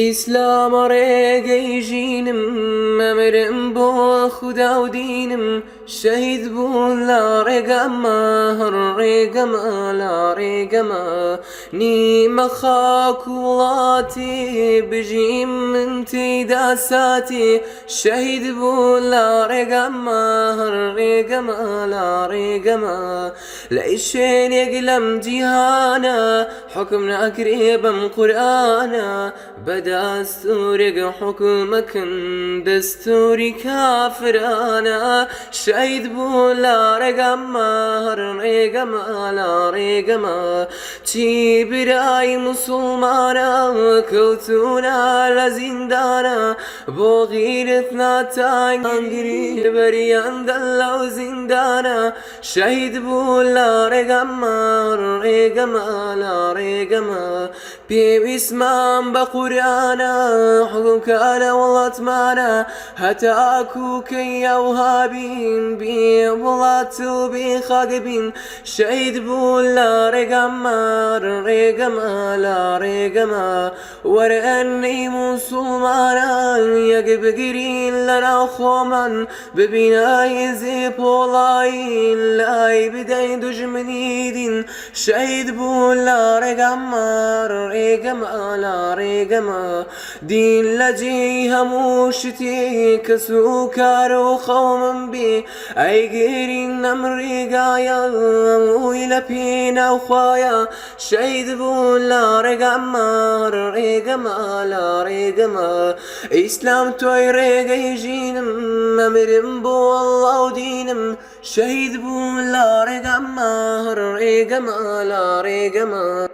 ئیسلام ڕێگەی ژینم مەمرم بۆ خوددا و شەهید بوون لا هەر ڕێگەمە لا ڕێگەمە نیمە خاک وڵاتی بژیم من تێدا ساتی شەهید بوون لا هەر ڕێگەمە لا ڕێگەمە لە شوێنێک لەم جیهانە حکم ناکرێ بەم قورآانە بە دەستورێک حکومەکن دەستوری کافرانە شەید چی برای مسلمانە کەوتونە لە زیندانە بۆ غیرت ناتانگری بەریاندە لەو زیندانە شەید بوو لا ڕێگەمە ڕێگەمە لا ڕێگەمە پێویستمان بە قورآانە حڵکانە وڵاتمانە هەتاکوکەی ئەو هابین بێ وڵات و بێ خاگەبین شەید بوو لە ڕێگەمە ڕێگەمە لە ڕێگەمە وەرئەنەی موسڵمانە یەک بگرین لە ناو خۆمان ببینای زێ پۆڵایی لای بدەین دوژمنی دین شەید بوو لە ڕێگەمە ڕێگەمە لە ڕێگەمە دین لە جێ هەموو شتێ کەس و کار و خەومم بێ ئەیگەرین نەم ڕێگایە هەمووی لە پێناوخوایە شەید بوون لە ڕێگەمە ڕێگەمە لە ڕێگەمە ئیسلام تۆی